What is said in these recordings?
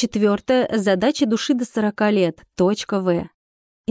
Четвертое. Задачи души до 40 лет. Точка В.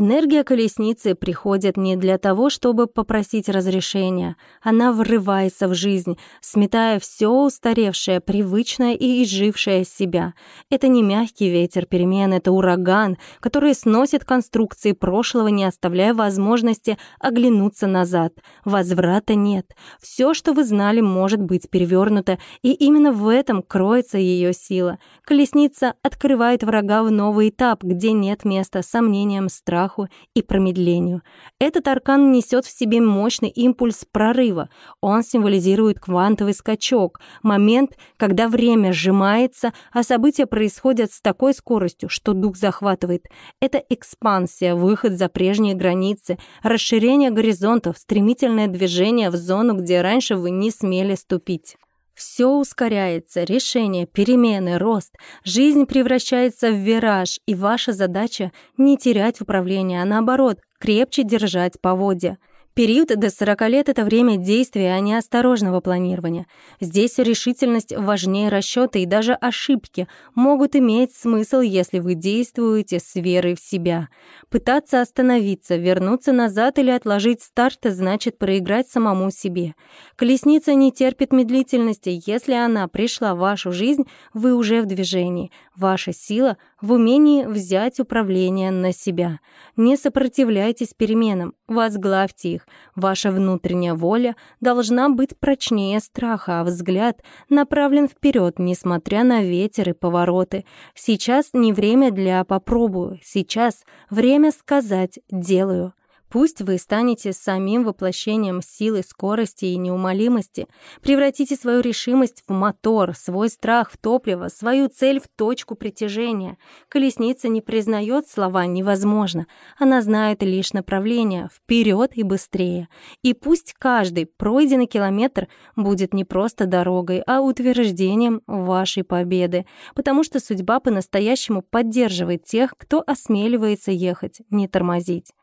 Энергия колесницы приходит не для того, чтобы попросить разрешения. Она врывается в жизнь, сметая все устаревшее, привычное и изжившее себя. Это не мягкий ветер перемен, это ураган, который сносит конструкции прошлого, не оставляя возможности оглянуться назад. Возврата нет. Все, что вы знали, может быть перевернуто, и именно в этом кроется ее сила. Колесница открывает врага в новый этап, где нет места сомнениям, страху, страху и промедлению. Этот аркан несет в себе мощный импульс прорыва. Он символизирует квантовый скачок, момент, когда время сжимается, а события происходят с такой скоростью, что дух захватывает. Это экспансия, выход за прежние границы, расширение горизонтов, стремительное движение в зону, где раньше вы не смели ступить. Все ускоряется, решение, перемены, рост. Жизнь превращается в вираж, и ваша задача — не терять управление, а наоборот, крепче держать поводья. Период до 40 лет — это время действия, а не осторожного планирования. Здесь решительность важнее расчета, и даже ошибки могут иметь смысл, если вы действуете с верой в себя. Пытаться остановиться, вернуться назад или отложить старт значит проиграть самому себе. Колесница не терпит медлительности. Если она пришла в вашу жизнь, вы уже в движении. Ваша сила в умении взять управление на себя. Не сопротивляйтесь переменам, возглавьте их. Ваша внутренняя воля должна быть прочнее страха, а взгляд направлен вперед, несмотря на ветер и повороты. Сейчас не время для «попробую», сейчас время сказать «делаю». Пусть вы станете самим воплощением силы, скорости и неумолимости, превратите свою решимость в мотор, свой страх в топливо, свою цель в точку притяжения. Колесница не признает слова «невозможно», она знает лишь направление «вперед и быстрее». И пусть каждый пройденный километр будет не просто дорогой, а утверждением вашей победы, потому что судьба по-настоящему поддерживает тех, кто осмеливается ехать, не тормозить.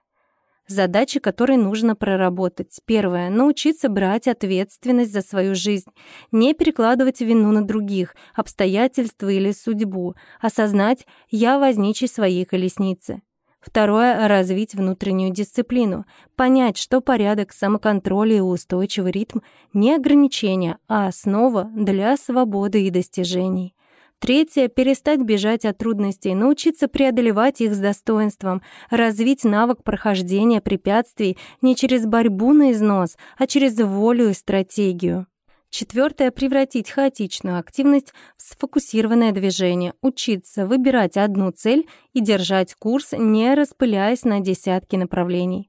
Задачи, которые нужно проработать. Первое. Научиться брать ответственность за свою жизнь. Не перекладывать вину на других, обстоятельства или судьбу. Осознать «я возничий своей колесницы». Второе — развить внутреннюю дисциплину. Понять, что порядок, самоконтроль и устойчивый ритм — не ограничения, а основа для свободы и достижений. Третье — перестать бежать от трудностей, научиться преодолевать их с достоинством, развить навык прохождения препятствий не через борьбу на износ, а через волю и стратегию. Четвертое — превратить хаотичную активность в сфокусированное движение, учиться выбирать одну цель и держать курс, не распыляясь на десятки направлений.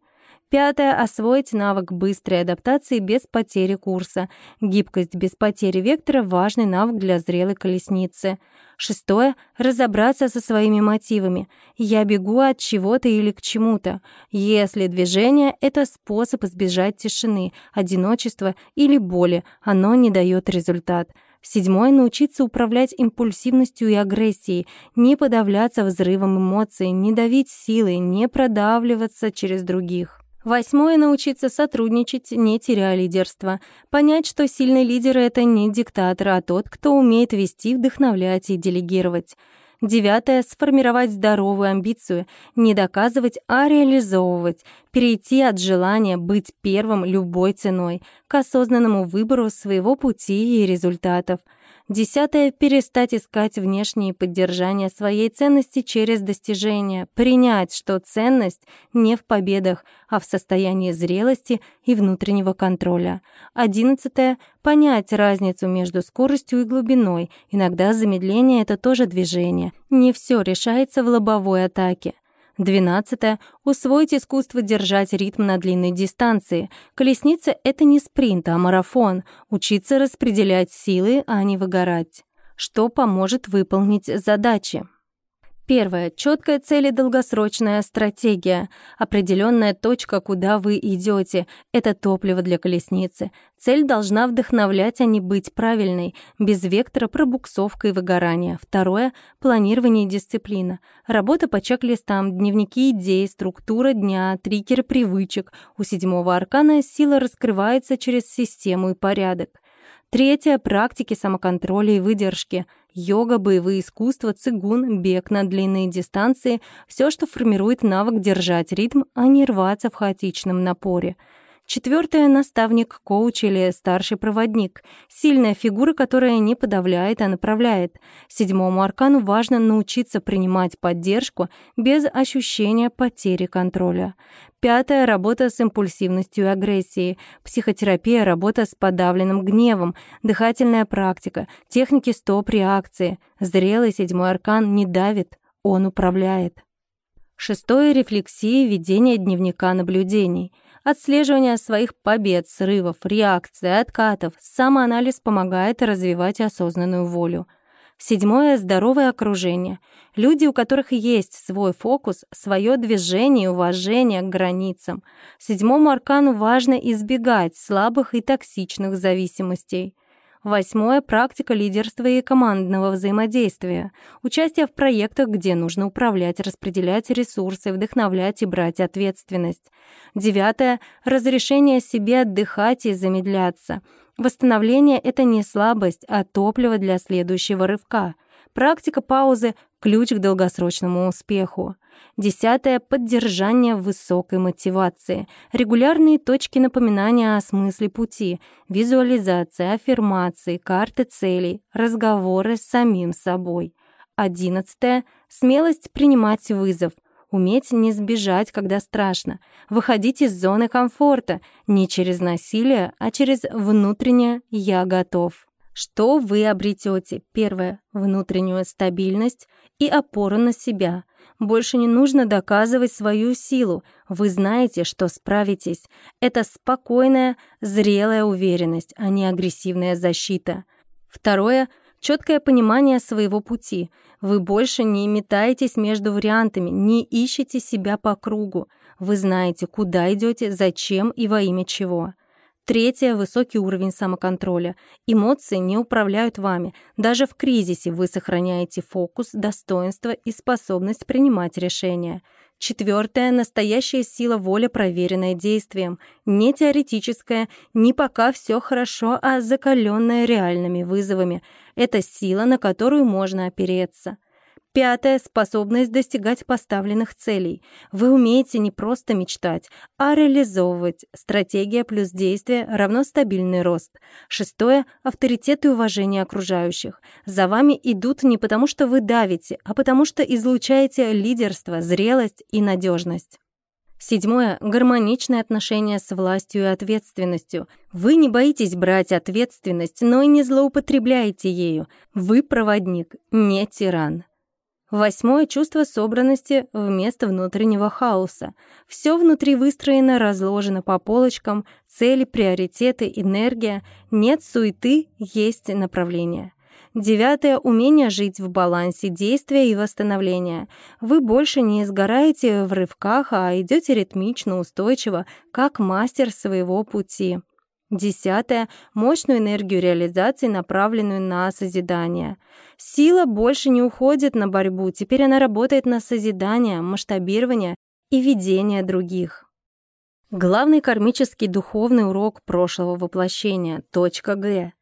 Пятое — освоить навык быстрой адаптации без потери курса. Гибкость без потери вектора — важный навык для зрелой колесницы. Шестое — разобраться со своими мотивами. Я бегу от чего-то или к чему-то. Если движение — это способ избежать тишины, одиночества или боли, оно не дает результат. Седьмое — научиться управлять импульсивностью и агрессией, не подавляться взрывом эмоций, не давить силой, не продавливаться через других. Восьмое — научиться сотрудничать, не теряя лидерства. Понять, что сильный лидер — это не диктатор, а тот, кто умеет вести, вдохновлять и делегировать. Девятое — сформировать здоровую амбицию, не доказывать, а реализовывать, перейти от желания быть первым любой ценой к осознанному выбору своего пути и результатов — Десятое — перестать искать внешние поддержания своей ценности через достижения, принять, что ценность не в победах, а в состоянии зрелости и внутреннего контроля. Одиннадцатое — понять разницу между скоростью и глубиной. Иногда замедление — это тоже движение. Не все решается в лобовой атаке. Двенадцатое. Усвоить искусство держать ритм на длинной дистанции. Колесница — это не спринт, а марафон. Учиться распределять силы, а не выгорать. Что поможет выполнить задачи? Первое. Четкая цель и долгосрочная стратегия. Определенная точка, куда вы идете. Это топливо для колесницы. Цель должна вдохновлять, а не быть правильной. Без вектора пробуксовка и выгорания. Второе. Планирование и дисциплина. Работа по чек-листам, дневники идей, структура дня, триггеры привычек. У седьмого аркана сила раскрывается через систему и порядок. Третье — практики самоконтроля и выдержки. Йога, боевые искусства, цигун, бег на длинные дистанции — все, что формирует навык держать ритм, а не рваться в хаотичном напоре — Четвертое — наставник, коуч или старший проводник. Сильная фигура, которая не подавляет, а направляет. Седьмому аркану важно научиться принимать поддержку без ощущения потери контроля. Пятое — работа с импульсивностью и агрессией. Психотерапия — работа с подавленным гневом. Дыхательная практика. Техники стоп-реакции. Зрелый седьмой аркан не давит, он управляет. Шестое — рефлексия ведение дневника наблюдений — Отслеживание своих побед, срывов, реакций, откатов, самоанализ помогает развивать осознанную волю. Седьмое — здоровое окружение. Люди, у которых есть свой фокус, свое движение и уважение к границам. Седьмому аркану важно избегать слабых и токсичных зависимостей. Восьмое — практика лидерства и командного взаимодействия. Участие в проектах, где нужно управлять, распределять ресурсы, вдохновлять и брать ответственность. Девятое — разрешение себе отдыхать и замедляться. Восстановление — это не слабость, а топливо для следующего рывка. Практика паузы — ключ к долгосрочному успеху. Десятое — поддержание высокой мотивации. Регулярные точки напоминания о смысле пути. Визуализация, аффирмации, карты целей, разговоры с самим собой. Одиннадцатое — смелость принимать вызов. Уметь не сбежать, когда страшно. Выходить из зоны комфорта. Не через насилие, а через внутреннее «я готов». Что вы обретете? Первое — внутреннюю стабильность и опору на себя — больше не нужно доказывать свою силу. Вы знаете, что справитесь. Это спокойная, зрелая уверенность, а не агрессивная защита. Второе — четкое понимание своего пути. Вы больше не метаетесь между вариантами, не ищете себя по кругу. Вы знаете, куда идете, зачем и во имя чего. Третье — высокий уровень самоконтроля. Эмоции не управляют вами. Даже в кризисе вы сохраняете фокус, достоинство и способность принимать решения. Четвертое — настоящая сила воли, проверенная действием. Не теоретическая, не пока все хорошо, а закаленная реальными вызовами. Это сила, на которую можно опереться. Пятое — способность достигать поставленных целей. Вы умеете не просто мечтать, а реализовывать. Стратегия плюс действие равно стабильный рост. Шестое — авторитет и уважение окружающих. За вами идут не потому, что вы давите, а потому что излучаете лидерство, зрелость и надежность. Седьмое — гармоничное отношение с властью и ответственностью. Вы не боитесь брать ответственность, но и не злоупотребляете ею. Вы проводник, не тиран. Восьмое — чувство собранности вместо внутреннего хаоса. Все внутри выстроено, разложено по полочкам, цели, приоритеты, энергия. Нет суеты, есть направление. Девятое — умение жить в балансе действия и восстановления. Вы больше не сгораете в рывках, а идете ритмично, устойчиво, как мастер своего пути. Десятое — мощную энергию реализации, направленную на созидание. Сила больше не уходит на борьбу, теперь она работает на созидание, масштабирование и ведение других. Главный кармический духовный урок прошлого воплощения. Точка Г.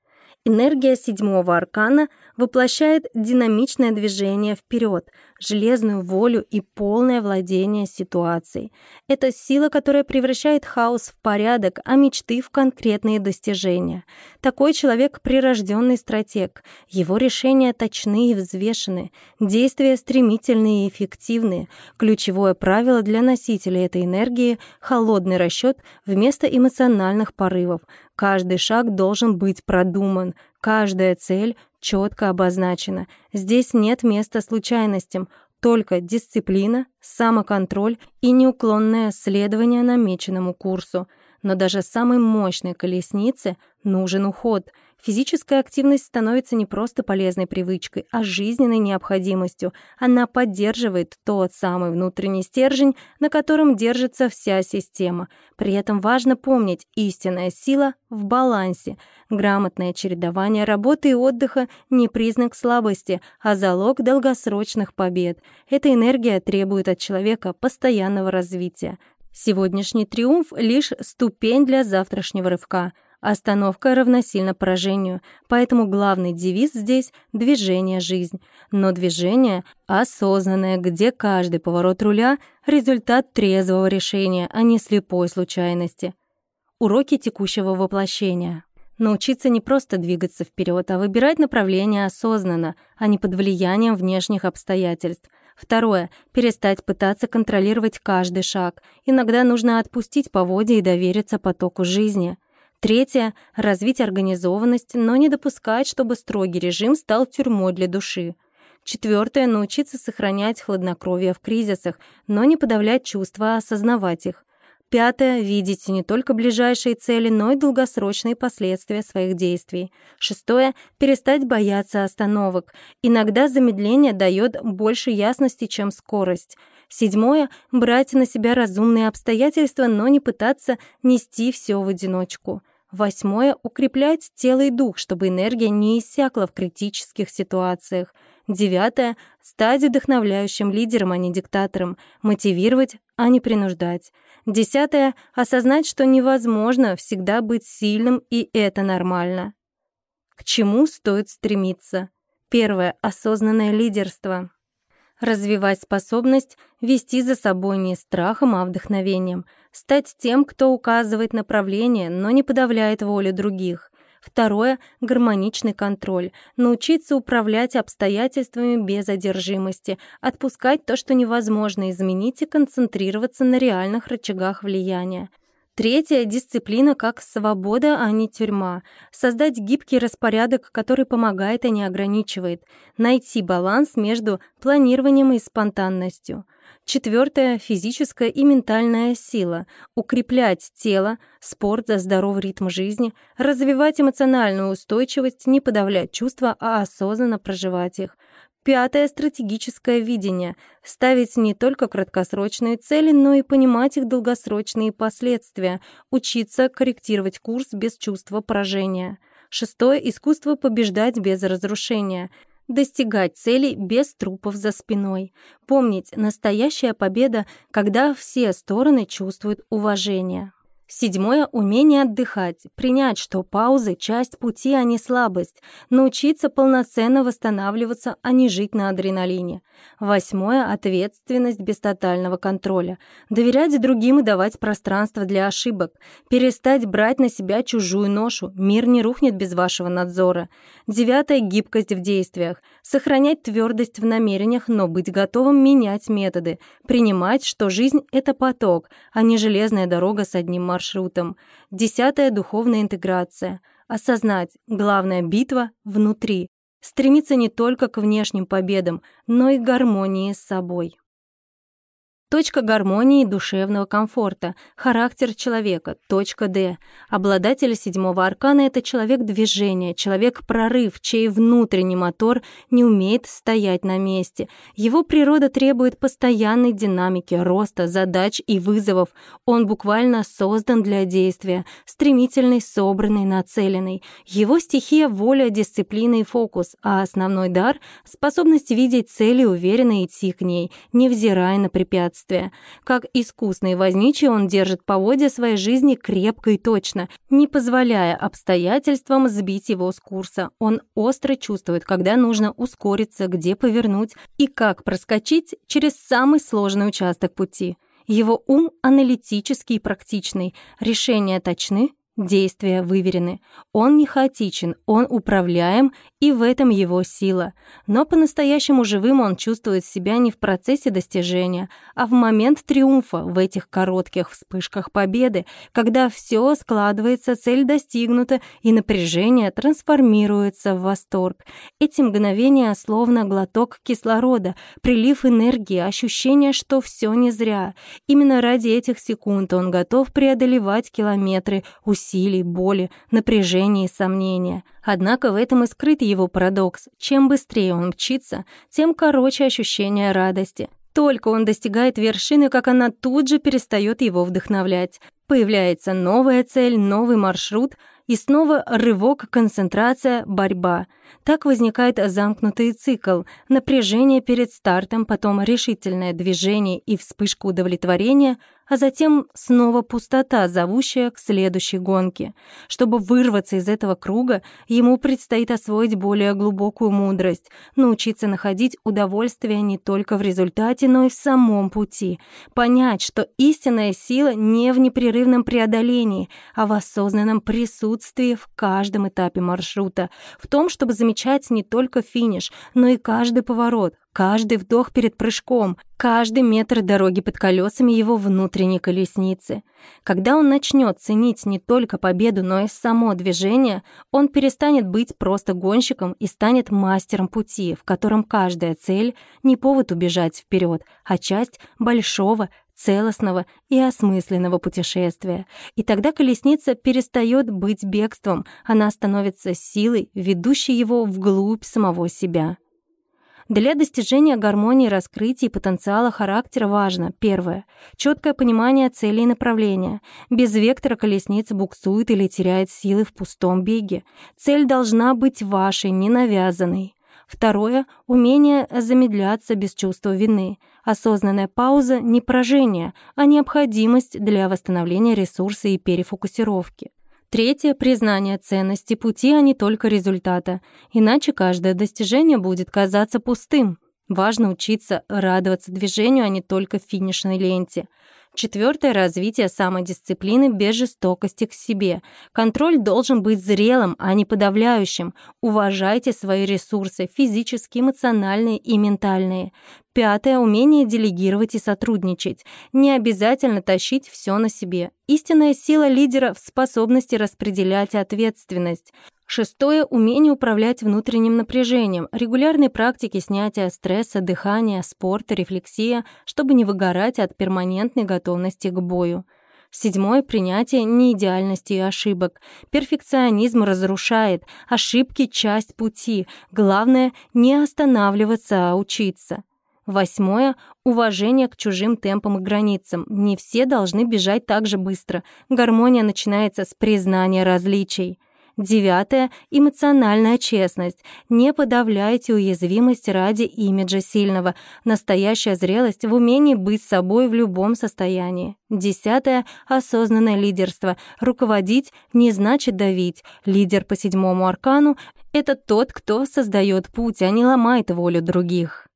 Энергия седьмого аркана воплощает динамичное движение вперед, железную волю и полное владение ситуацией. Это сила, которая превращает хаос в порядок, а мечты в конкретные достижения. Такой человек — прирожденный стратег. Его решения точны и взвешены, действия стремительные и эффективные. Ключевое правило для носителя этой энергии — холодный расчет вместо эмоциональных порывов — Каждый шаг должен быть продуман, каждая цель четко обозначена. Здесь нет места случайностям, только дисциплина, самоконтроль и неуклонное следование намеченному курсу. Но даже самой мощной колеснице нужен уход — Физическая активность становится не просто полезной привычкой, а жизненной необходимостью. Она поддерживает тот самый внутренний стержень, на котором держится вся система. При этом важно помнить, истинная сила в балансе. Грамотное чередование работы и отдыха не признак слабости, а залог долгосрочных побед. Эта энергия требует от человека постоянного развития. Сегодняшний триумф — лишь ступень для завтрашнего рывка — Остановка равносильно поражению, поэтому главный девиз здесь — движение жизнь. Но движение осознанное, где каждый поворот руля — результат трезвого решения, а не слепой случайности. Уроки текущего воплощения. Научиться не просто двигаться вперед, а выбирать направление осознанно, а не под влиянием внешних обстоятельств. Второе. Перестать пытаться контролировать каждый шаг. Иногда нужно отпустить поводья и довериться потоку жизни. Третье — развить организованность, но не допускать, чтобы строгий режим стал тюрьмой для души. Четвертое — научиться сохранять хладнокровие в кризисах, но не подавлять чувства, а осознавать их. Пятое — видеть не только ближайшие цели, но и долгосрочные последствия своих действий. Шестое — перестать бояться остановок. Иногда замедление дает больше ясности, чем скорость. Седьмое — брать на себя разумные обстоятельства, но не пытаться нести все в одиночку. Восьмое — укреплять тело и дух, чтобы энергия не иссякла в критических ситуациях. Девятое — стать вдохновляющим лидером, а не диктатором, мотивировать, а не принуждать. Десятое — осознать, что невозможно всегда быть сильным, и это нормально. К чему стоит стремиться? Первое — осознанное лидерство. Развивать способность вести за собой не страхом, а вдохновением — Стать тем, кто указывает направление, но не подавляет волю других. Второе — гармоничный контроль. Научиться управлять обстоятельствами без одержимости, отпускать то, что невозможно изменить, и концентрироваться на реальных рычагах влияния. Третье — дисциплина как свобода, а не тюрьма. Создать гибкий распорядок, который помогает, а не ограничивает. Найти баланс между планированием и спонтанностью. Четвертое — физическая и ментальная сила. Укреплять тело, спорт за здоровый ритм жизни, развивать эмоциональную устойчивость, не подавлять чувства, а осознанно проживать их. Пятое — стратегическое видение. Ставить не только краткосрочные цели, но и понимать их долгосрочные последствия. Учиться корректировать курс без чувства поражения. Шестое — искусство побеждать без разрушения — достигать целей без трупов за спиной. Помнить, настоящая победа, когда все стороны чувствуют уважение. Седьмое — умение отдыхать, принять, что паузы — часть пути, а не слабость, научиться полноценно восстанавливаться, а не жить на адреналине. Восьмое — ответственность без тотального контроля, доверять другим и давать пространство для ошибок, перестать брать на себя чужую ношу, мир не рухнет без вашего надзора. Девятое — гибкость в действиях, сохранять твердость в намерениях, но быть готовым менять методы, принимать, что жизнь — это поток, а не железная дорога с одним маршрутом. Десятая — духовная интеграция. Осознать, главная битва внутри. Стремиться не только к внешним победам, но и к гармонии с собой. Точка гармонии и душевного комфорта. Характер человека. Точка Д. Обладатель седьмого аркана — это человек движения, человек-прорыв, чей внутренний мотор не умеет стоять на месте. Его природа требует постоянной динамики, роста, задач и вызовов. Он буквально создан для действия, стремительный, собранный, нацеленный. Его стихия — воля, дисциплина и фокус, а основной дар — способность видеть цели, уверенно идти к ней, невзирая на препятствия препятствия. Как искусный возничий он держит поводья своей жизни крепко и точно, не позволяя обстоятельствам сбить его с курса. Он остро чувствует, когда нужно ускориться, где повернуть и как проскочить через самый сложный участок пути. Его ум аналитический и практичный, решения точны, Действия выверены. Он не хаотичен, он управляем, и в этом его сила. Но по-настоящему живым он чувствует себя не в процессе достижения, а в момент триумфа, в этих коротких вспышках победы, когда все складывается, цель достигнута, и напряжение трансформируется в восторг. Эти мгновения словно глоток кислорода, прилив энергии, ощущение, что все не зря. Именно ради этих секунд он готов преодолевать километры, усилий, боли, напряжения и сомнения. Однако в этом и скрыт его парадокс. Чем быстрее он мчится, тем короче ощущение радости. Только он достигает вершины, как она тут же перестает его вдохновлять. Появляется новая цель, новый маршрут, и снова рывок, концентрация, борьба. Так возникает замкнутый цикл. Напряжение перед стартом, потом решительное движение и вспышка удовлетворения — а затем снова пустота, зовущая к следующей гонке. Чтобы вырваться из этого круга, ему предстоит освоить более глубокую мудрость, научиться находить удовольствие не только в результате, но и в самом пути, понять, что истинная сила не в непрерывном преодолении, а в осознанном присутствии в каждом этапе маршрута, в том, чтобы замечать не только финиш, но и каждый поворот, Каждый вдох перед прыжком, каждый метр дороги под колесами его внутренней колесницы. Когда он начнет ценить не только победу, но и само движение, он перестанет быть просто гонщиком и станет мастером пути, в котором каждая цель — не повод убежать вперед, а часть большого, целостного и осмысленного путешествия. И тогда колесница перестает быть бегством, она становится силой, ведущей его вглубь самого себя. Для достижения гармонии раскрытия и потенциала характера важно, первое, четкое понимание цели и направления. Без вектора колесница буксует или теряет силы в пустом беге. Цель должна быть вашей, не навязанной. Второе — умение замедляться без чувства вины. Осознанная пауза — не поражение, а необходимость для восстановления ресурса и перефокусировки. Третье — признание ценности пути, а не только результата. Иначе каждое достижение будет казаться пустым. Важно учиться радоваться движению, а не только финишной ленте. Четвертое — развитие самодисциплины без жестокости к себе. Контроль должен быть зрелым, а не подавляющим. Уважайте свои ресурсы — физические, эмоциональные и ментальные. Пятое — умение делегировать и сотрудничать. Не обязательно тащить все на себе. Истинная сила лидера в способности распределять ответственность. Шестое — умение управлять внутренним напряжением, регулярные практики снятия стресса, дыхания, спорта, рефлексия, чтобы не выгорать от перманентной готовности к бою. Седьмое — принятие неидеальности и ошибок. Перфекционизм разрушает, ошибки — часть пути. Главное — не останавливаться, а учиться. Восьмое — уважение к чужим темпам и границам. Не все должны бежать так же быстро. Гармония начинается с признания различий. Девятое — эмоциональная честность. Не подавляйте уязвимость ради имиджа сильного. Настоящая зрелость в умении быть собой в любом состоянии. Десятое — осознанное лидерство. Руководить не значит давить. Лидер по седьмому аркану — это тот, кто создает путь, а не ломает волю других.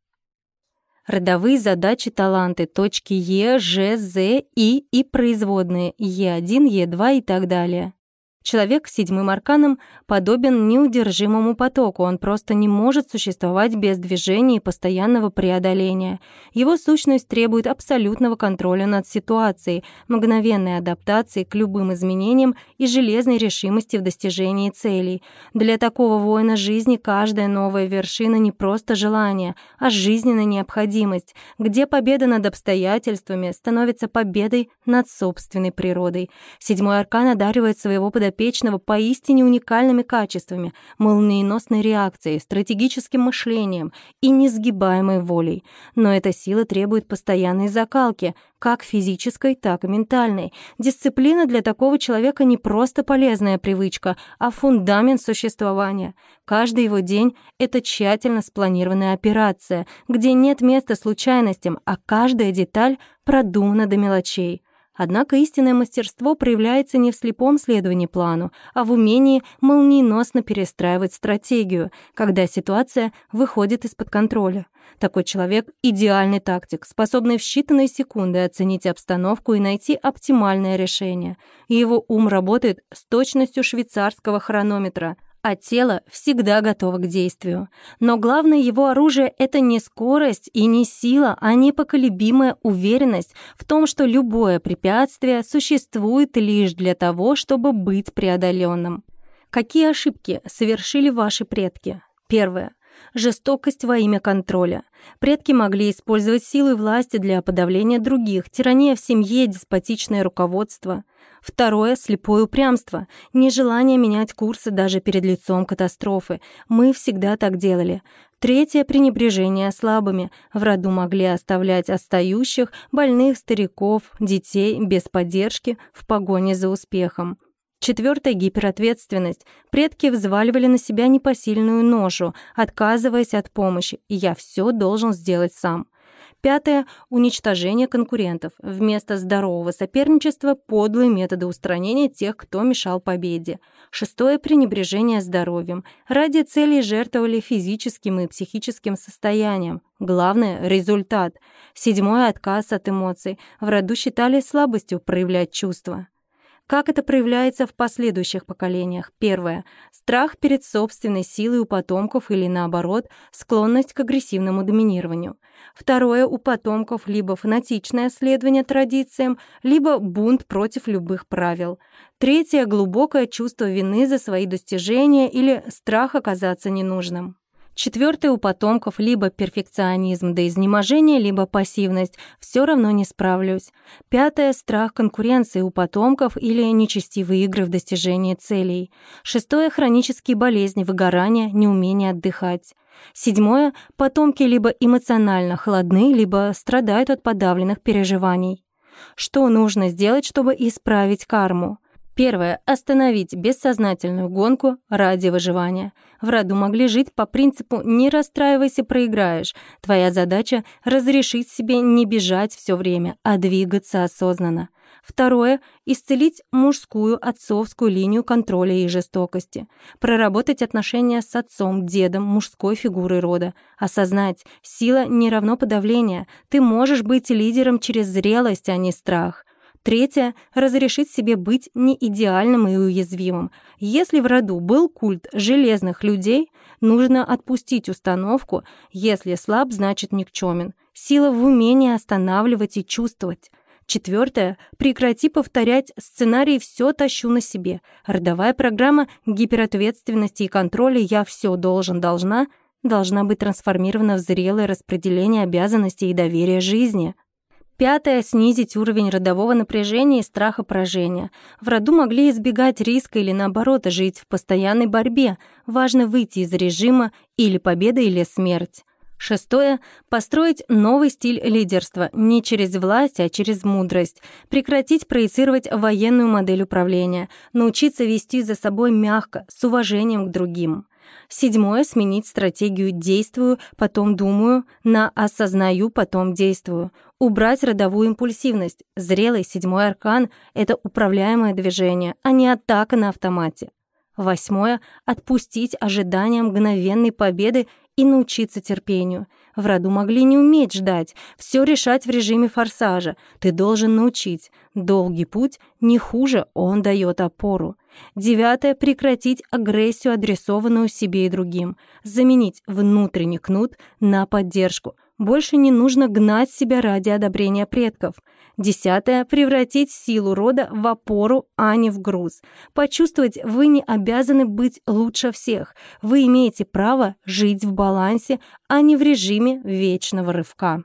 Родовые задачи, таланты, точки Е, Ж, З, И и производные Е1, Е2 и так далее. Человек с седьмым арканом подобен неудержимому потоку, он просто не может существовать без движения и постоянного преодоления. Его сущность требует абсолютного контроля над ситуацией, мгновенной адаптации к любым изменениям и железной решимости в достижении целей. Для такого воина жизни каждая новая вершина не просто желание, а жизненная необходимость, где победа над обстоятельствами становится победой над собственной природой. Седьмой аркан одаривает своего подопечного подопечного поистине уникальными качествами, молниеносной реакцией, стратегическим мышлением и несгибаемой волей. Но эта сила требует постоянной закалки, как физической, так и ментальной. Дисциплина для такого человека не просто полезная привычка, а фундамент существования. Каждый его день — это тщательно спланированная операция, где нет места случайностям, а каждая деталь продумана до мелочей. Однако истинное мастерство проявляется не в слепом следовании плану, а в умении молниеносно перестраивать стратегию, когда ситуация выходит из-под контроля. Такой человек — идеальный тактик, способный в считанные секунды оценить обстановку и найти оптимальное решение. Его ум работает с точностью швейцарского хронометра — а тело всегда готово к действию. Но главное его оружие — это не скорость и не сила, а непоколебимая уверенность в том, что любое препятствие существует лишь для того, чтобы быть преодоленным. Какие ошибки совершили ваши предки? Первое жестокость во имя контроля. Предки могли использовать силу и власть для подавления других, тирания в семье, деспотичное руководство. Второе — слепое упрямство, нежелание менять курсы даже перед лицом катастрофы. Мы всегда так делали. Третье — пренебрежение слабыми. В роду могли оставлять остающих, больных стариков, детей без поддержки в погоне за успехом. Четвертое — гиперответственность. Предки взваливали на себя непосильную ношу, отказываясь от помощи, и я все должен сделать сам. Пятое – уничтожение конкурентов. Вместо здорового соперничества – подлые методы устранения тех, кто мешал победе. Шестое – пренебрежение здоровьем. Ради целей жертвовали физическим и психическим состоянием. Главное – результат. Седьмое – отказ от эмоций. В роду считали слабостью проявлять чувства. Как это проявляется в последующих поколениях? Первое. Страх перед собственной силой у потомков или, наоборот, склонность к агрессивному доминированию. Второе. У потомков либо фанатичное следование традициям, либо бунт против любых правил. Третье. Глубокое чувство вины за свои достижения или страх оказаться ненужным. Четвертое у потомков либо перфекционизм до изнеможения, либо пассивность. Все равно не справлюсь. Пятое — страх конкуренции у потомков или нечестивые игры в достижении целей. Шестое — хронические болезни, выгорание, неумение отдыхать. Седьмое — потомки либо эмоционально холодны, либо страдают от подавленных переживаний. Что нужно сделать, чтобы исправить карму? Первое. Остановить бессознательную гонку ради выживания. В роду могли жить по принципу «не расстраивайся, проиграешь». Твоя задача — разрешить себе не бежать все время, а двигаться осознанно. Второе — исцелить мужскую отцовскую линию контроля и жестокости. Проработать отношения с отцом, дедом, мужской фигурой рода. Осознать, сила не равно подавление. Ты можешь быть лидером через зрелость, а не страх. Третье — разрешить себе быть неидеальным и уязвимым. Если в роду был культ железных людей, нужно отпустить установку «если слаб, значит никчемен». Сила в умении останавливать и чувствовать. Четвертое — прекрати повторять сценарий «все тащу на себе». Родовая программа гиперответственности и контроля «я все должен, должна» должна быть трансформирована в зрелое распределение обязанностей и доверие жизни. Пятое — снизить уровень родового напряжения и страха поражения. В роду могли избегать риска или, наоборот, жить в постоянной борьбе. Важно выйти из режима или победа, или смерть. Шестое — построить новый стиль лидерства не через власть, а через мудрость. Прекратить проецировать военную модель управления. Научиться вести за собой мягко, с уважением к другим. Седьмое — сменить стратегию «действую», потом «думаю» на «осознаю», потом «действую». Убрать родовую импульсивность. Зрелый седьмой аркан — это управляемое движение, а не атака на автомате. Восьмое — отпустить ожидания мгновенной победы и научиться терпению. В роду могли не уметь ждать, все решать в режиме форсажа. Ты должен научить. Долгий путь не хуже, он дает опору. Девятое — прекратить агрессию, адресованную себе и другим. Заменить внутренний кнут на поддержку. Больше не нужно гнать себя ради одобрения предков. Десятое — превратить силу рода в опору, а не в груз. Почувствовать, вы не обязаны быть лучше всех. Вы имеете право жить в балансе, а не в режиме вечного рывка.